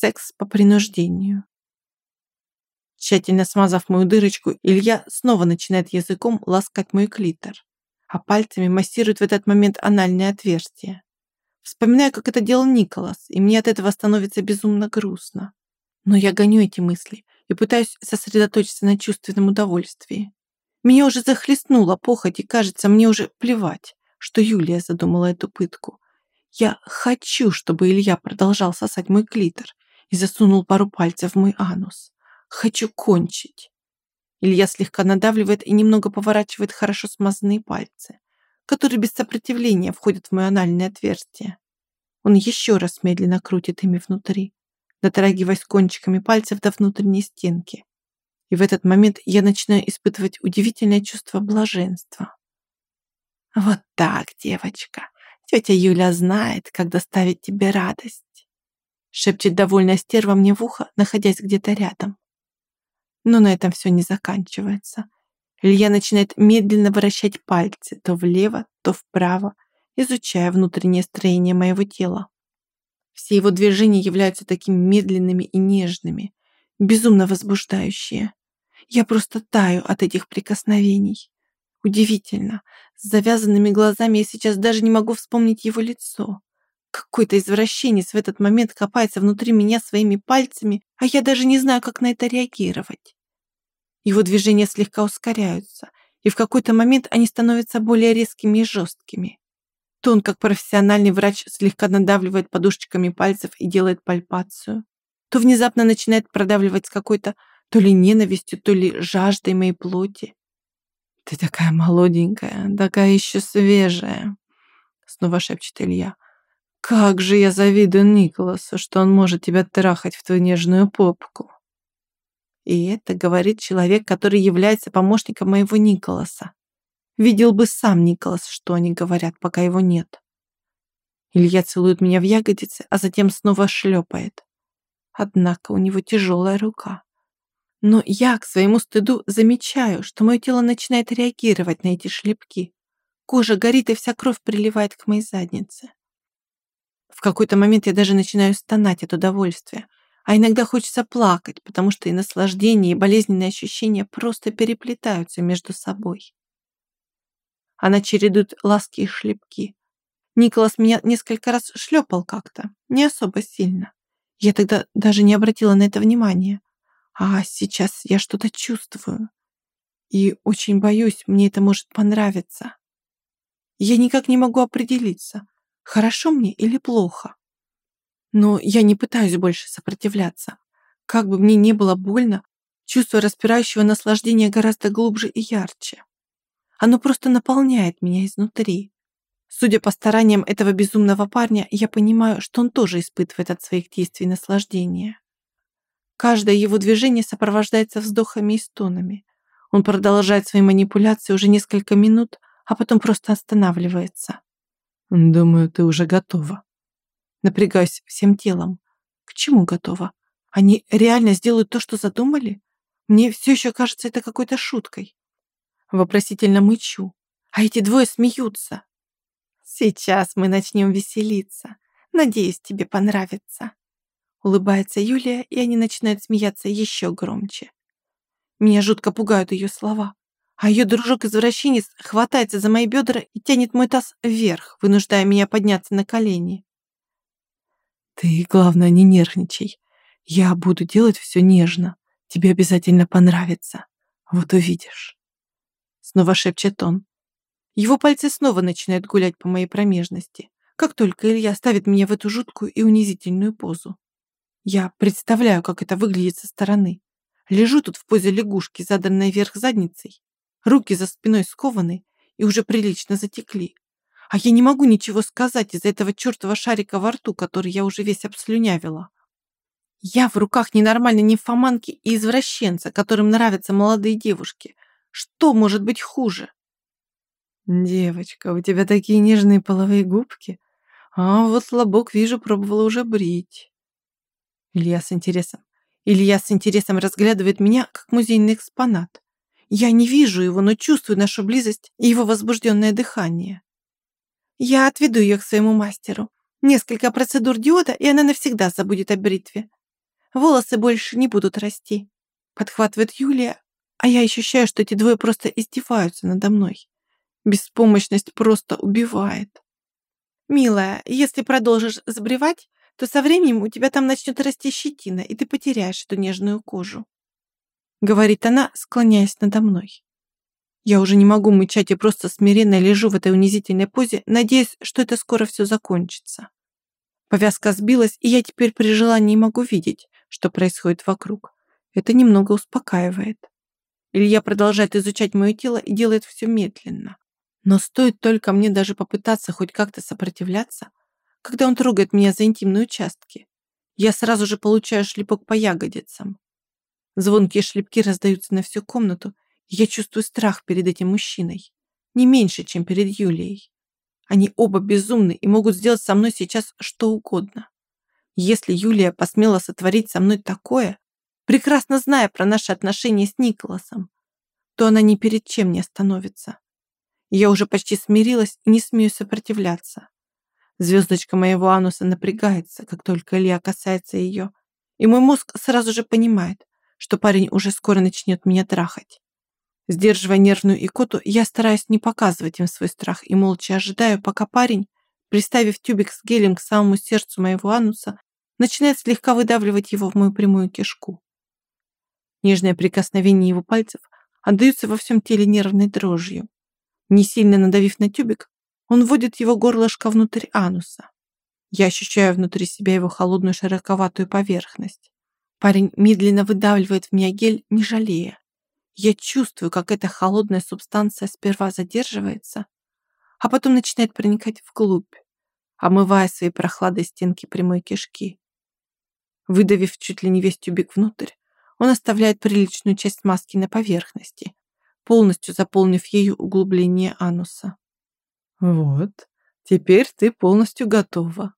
секс по принуждению. Тщательно смазав мою дырочку, Илья снова начинает языком ласкать мой клитор, а пальцами массирует в этот момент анальное отверстие. Вспоминаю, как это делал Николас, и мне от этого становится безумно грустно. Но я гоню эти мысли и пытаюсь сосредоточиться на чувственном удовольствии. Меня уже захлестнула похоть, и кажется, мне уже плевать, что Юлия задумала эту пытку. Я хочу, чтобы Илья продолжал сосать мой клитор и засунул пару пальцев в мой анус. Хочу кончить. Илья слегка надавливает и немного поворачивает хорошо смазанные пальцы, которые без сопротивления входят в мое анальное отверстие. Он еще раз медленно крутит ими внутри, дотрагиваясь кончиками пальцев до внутренней стенки. И в этот момент я начинаю испытывать удивительное чувство блаженства. «Вот так, девочка. Тетя Юля знает, как доставить тебе радость», шепчет довольная стерва мне в ухо, находясь где-то рядом. Но на этом все не заканчивается. Илья начинает медленно вращать пальцы то влево, то вправо, изучая внутреннее строение моего тела. Все его движения являются такими медленными и нежными, безумно возбуждающие. Я просто таю от этих прикосновений. Удивительно. С завязанными глазами я сейчас даже не могу вспомнить его лицо. Какой-то извращенец в этот момент копается внутри меня своими пальцами, а я даже не знаю, как на это реагировать. Его движения слегка ускоряются, и в какой-то момент они становятся более резкими и жесткими. То он, как профессиональный врач, слегка надавливает подушечками пальцев и делает пальпацию, то внезапно начинает продавливать с какой-то то ли ненавистью, то ли жаждой моей плоти. «Ты такая молоденькая, такая еще свежая», — снова шепчет Илья. «Как же я завидую Николасу, что он может тебя трахать в твою нежную попку». И это говорит человек, который является помощником моего Николаса. Видел бы сам Николас, что они говорят, пока его нет. Илья целует меня в ягодицы, а затем снова шлепает. Однако у него тяжелая рука. Но я, к своему стыду, замечаю, что мое тело начинает реагировать на эти шлепки. Кожа горит, и вся кровь приливает к моей заднице. В какой-то момент я даже начинаю стонать от удовольствия, а иногда хочется плакать, потому что и наслаждение, и болезненные ощущения просто переплетаются между собой. Она чередует ласки и шлепки. Николас меня несколько раз шлепал как-то, не особо сильно. Я тогда даже не обратила на это внимания. А сейчас я что-то чувствую. И очень боюсь, мне это может понравиться. Я никак не могу определиться, хорошо мне или плохо. Но я не пытаюсь больше сопротивляться. Как бы мне не было больно, чувство распирающего наслаждения гораздо глубже и ярче. Оно просто наполняет меня изнутри. Судя по стараниям этого безумного парня, я понимаю, что он тоже испытывает от своих действий наслаждение. Каждое его движение сопровождается вздохами и стонами. Он продолжает свои манипуляции уже несколько минут, а потом просто останавливается. «Думаю, ты уже готова». Напрягаюсь всем телом. К чему готова? Они реально сделают то, что задумали? Мне все еще кажется это какой-то шуткой. Вопросительно мычу. А эти двое смеются. Сейчас мы начнем веселиться. Надеюсь, тебе понравится. Улыбается Юлия, и они начинают смеяться еще громче. Меня жутко пугают ее слова. А ее дружок-извращенец хватается за мои бедра и тянет мой таз вверх, вынуждая меня подняться на колени. Ты, главное, не нервничай. Я буду делать все нежно. Тебе обязательно понравится. Вот увидишь. Снова шепчет он. Его пальцы снова начинают гулять по моей промежности, как только Илья ставит меня в эту жуткую и унизительную позу. Я представляю, как это выглядит со стороны. Лежу тут в позе лягушки, заданной вверх задницей. Руки за спиной скованы и уже прилично затекли. А я не могу ничего сказать из-за этого чертова шарика во рту, который я уже весь обслюнявила. Я в руках ненормальной нимфоманки и извращенца, которым нравятся молодые девушки – что может быть хуже? Девочка, у тебя такие нежные половые губки. А вот лобок, вижу, пробовала уже брить. Илья с интересом. Илья с интересом разглядывает меня, как музейный экспонат. Я не вижу его, но чувствую нашу близость и его возбужденное дыхание. Я отведу ее к своему мастеру. Несколько процедур диода, и она навсегда забудет о бритве. волосы больше не будут расти. Подхватывает Юлия, а я ощущаю, что эти двое просто издеваются надо мной. Беспомощность просто убивает. Милая, если продолжишь сбривать, то со временем у тебя там начнет расти щетина, и ты потеряешь эту нежную кожу. Говорит она, склоняясь надо мной. Я уже не могу мычать и просто смиренно лежу в этой унизительной позе, надеясь, что это скоро все закончится. Повязка сбилась, и я теперь при желании могу видеть, что происходит вокруг. Это немного успокаивает. Илья продолжает изучать мое тело и делает все медленно. Но стоит только мне даже попытаться хоть как-то сопротивляться, когда он трогает меня за интимные участки, я сразу же получаю шлепок по ягодицам. Звонкие шлепки раздаются на всю комнату, и я чувствую страх перед этим мужчиной. Не меньше, чем перед Юлией. Они оба безумны и могут сделать со мной сейчас что угодно. Если Юлия посмела сотворить со мной такое, прекрасно зная про наши отношения с Николасом, то она ни перед чем не остановится. Я уже почти смирилась и не смею сопротивляться. Звездочка моего ануса напрягается, как только Илья касается ее, и мой мозг сразу же понимает, что парень уже скоро начнет меня трахать. Сдерживая нервную икоту, я стараюсь не показывать им свой страх и молча ожидаю, пока парень, приставив тюбик с гелем к самому сердцу моего ануса, начинает слегка выдавливать его в мою прямую кишку. Нежное прикосновение его пальцев отдаются во всем теле нервной дрожью. Не сильно надавив на тюбик, он вводит его горлышко внутрь ануса. Я ощущаю внутри себя его холодную широковатую поверхность. Парень медленно выдавливает в меня гель, не жалея. Я чувствую, как эта холодная субстанция сперва задерживается, а потом начинает проникать вглубь, омывая своей прохладой стенки прямой кишки. Выдавив чуть ли не весь тюбик внутрь, он оставляет приличную часть маски на поверхности, полностью заполнив ею углубление ануса. «Вот, теперь ты полностью готова», –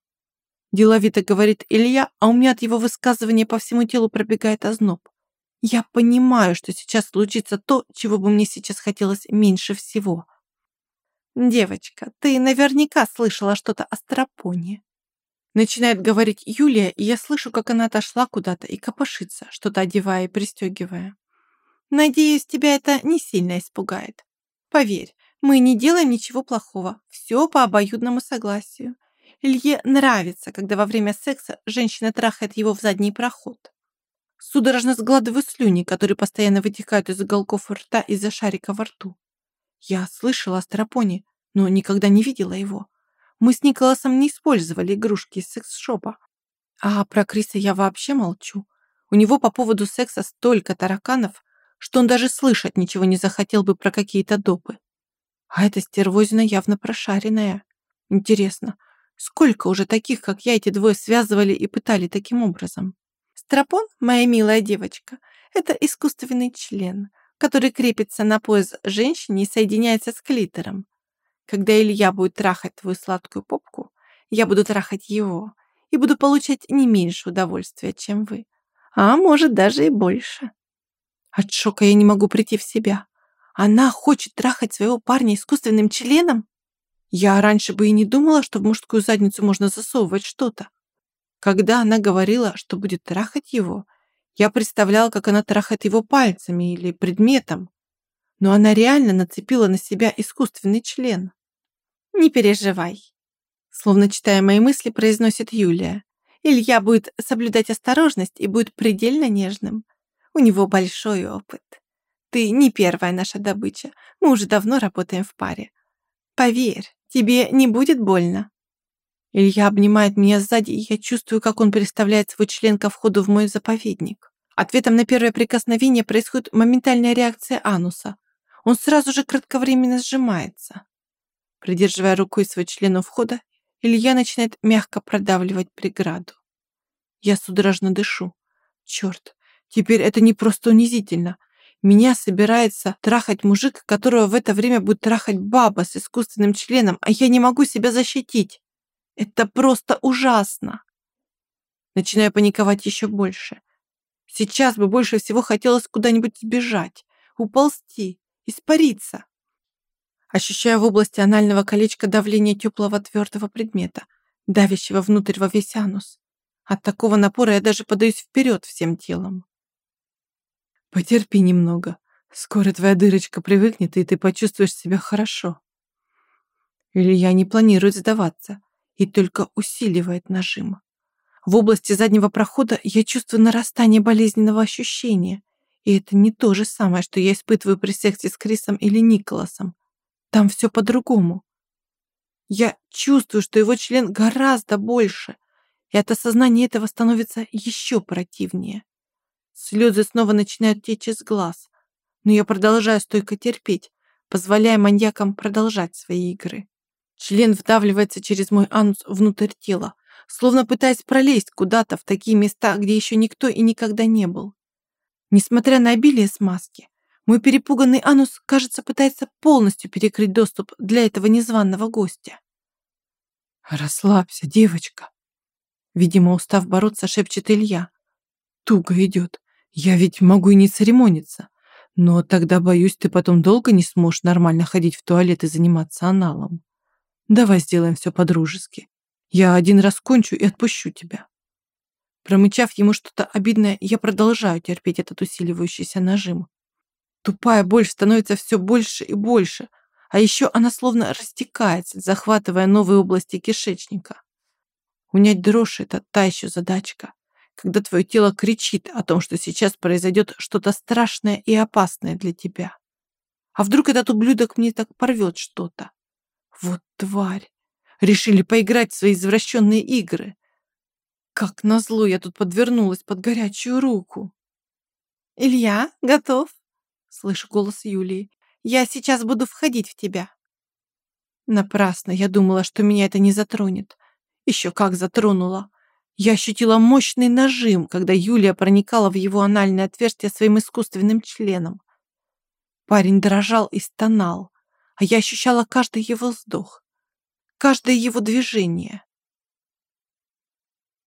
деловито говорит Илья, а у меня от его высказывания по всему телу пробегает озноб. Я понимаю, что сейчас случится то, чего бы мне сейчас хотелось меньше всего. «Девочка, ты наверняка слышала что-то о страпоне». Начинает говорить Юлия, и я слышу, как она отошла куда-то и копошится, что-то одевая и пристегивая. Надеюсь, тебя это не сильно испугает. Поверь, мы не делаем ничего плохого. Все по обоюдному согласию. Илье нравится, когда во время секса женщина трахает его в задний проход. Судорожно сгладываю слюни, которые постоянно вытекают из уголков рта из-за шарика во рту. Я слышала о Страпоне, но никогда не видела его. Мы с Николасом не использовали игрушки из секс-шопа. А про Криса я вообще молчу. У него по поводу секса столько тараканов, что он даже слышать ничего не захотел бы про какие-то допы. А эта стервозина явно прошаренная. Интересно, сколько уже таких, как я, эти двое связывали и пытали таким образом? Страпон, моя милая девочка, это искусственный член, который крепится на пояс женщине и соединяется с клитором. Когда Илья будет трахать твою сладкую попку, я буду трахать его и буду получать не меньше удовольствия, чем вы. А может, даже и больше. От шока я не могу прийти в себя. Она хочет трахать своего парня искусственным членом? Я раньше бы и не думала, что в мужскую задницу можно засовывать что-то. Когда она говорила, что будет трахать его, я представляла, как она трахает его пальцами или предметом. Но она реально нацепила на себя искусственный член. «Не переживай», словно читая мои мысли, произносит Юлия. Илья будет соблюдать осторожность и будет предельно нежным. У него большой опыт. Ты не первая наша добыча. Мы уже давно работаем в паре. Поверь, тебе не будет больно. Илья обнимает меня сзади, и я чувствую, как он переставляет свой член ко входу в мой заповедник. Ответом на первое прикосновение происходит моментальная реакция ануса. Он сразу же кратковременно сжимается. Придерживая рукой свой член у входа, Илья начинает мягко продавливать преграду. Я судорожно дышу. Черт, Теперь это не просто унизительно. Меня собирается трахать мужик, которого в это время будет трахать баба с искусственным членом, а я не могу себя защитить. Это просто ужасно. Начинаю паниковать еще больше. Сейчас бы больше всего хотелось куда-нибудь сбежать, уползти, испариться. Ощущаю в области анального колечка давление теплого твердого предмета, давящего внутрь во весь анус. От такого напора я даже подаюсь вперед всем телом. Потерпи немного. Скоро твоя дырочка привыкнет, и ты почувствуешь себя хорошо. Илья не планирует сдаваться и только усиливает нажим. В области заднего прохода я чувствую нарастание болезненного ощущения, и это не то же самое, что я испытываю при сексе с Крисом или Николасом. Там все по-другому. Я чувствую, что его член гораздо больше, и от осознания этого становится еще противнее. Слезы снова начинают течь из глаз, но я продолжаю стойко терпеть, позволяя маньякам продолжать свои игры. Член вдавливается через мой анус внутрь тела, словно пытаясь пролезть куда-то в такие места, где еще никто и никогда не был. Несмотря на обилие смазки, мой перепуганный анус, кажется, пытается полностью перекрыть доступ для этого незваного гостя. «Расслабься, девочка!» Видимо, устав бороться, шепчет Илья. «Туго идет. Я ведь могу и не церемониться. Но тогда, боюсь, ты потом долго не сможешь нормально ходить в туалет и заниматься аналом. Давай сделаем все по-дружески. Я один раз кончу и отпущу тебя». Промычав ему что-то обидное, я продолжаю терпеть этот усиливающийся нажим. Тупая боль становится все больше и больше, а еще она словно растекается, захватывая новые области кишечника. Унять дрожь – это та еще задачка, когда твое тело кричит о том, что сейчас произойдет что-то страшное и опасное для тебя. А вдруг этот ублюдок мне так порвет что-то? Вот тварь! Решили поиграть в свои извращенные игры. Как назло я тут подвернулась под горячую руку. «Илья, готов?» Слышу голос Юлии. «Я сейчас буду входить в тебя». Напрасно я думала, что меня это не затронет. Еще как затронула. Я ощутила мощный нажим, когда Юлия проникала в его анальное отверстие своим искусственным членом. Парень дрожал и стонал, а я ощущала каждый его вздох, каждое его движение.